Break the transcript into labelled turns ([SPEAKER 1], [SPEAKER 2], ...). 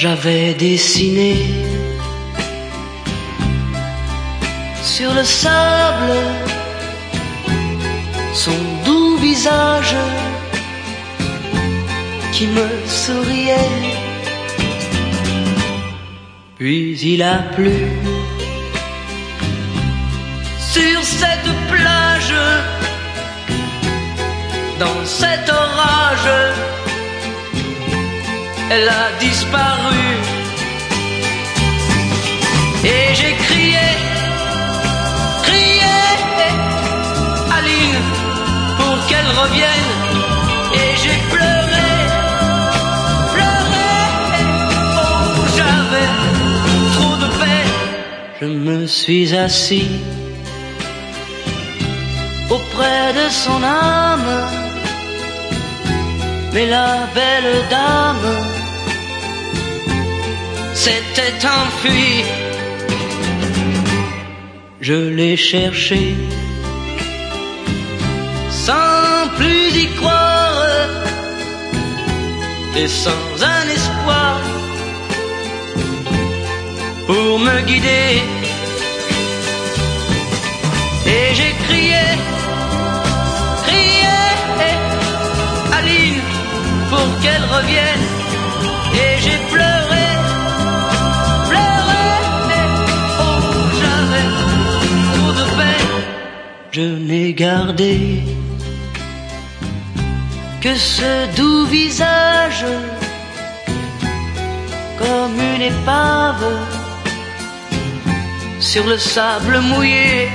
[SPEAKER 1] j'avais dessiné sur le sable son doux visage qui me souriait. Puis il a plu sur cette plage, elle a disparu. Et j'ai crié, crié, Aline, pour qu'elle revienne. Et j'ai pleuré, pleuré, oh j'avais trop de peine. Je me suis assis auprès de son âme. Mais la belle dame s'était enfuie. Je l'ai cherché sans plus y croire et sans un espoir pour me guider. Et j'ai crié, crié, Aline, pour qu'elle revienne. Et j'ai pleuré, Je n'ai gardé que ce doux visage comme une épave sur le sable mouillé.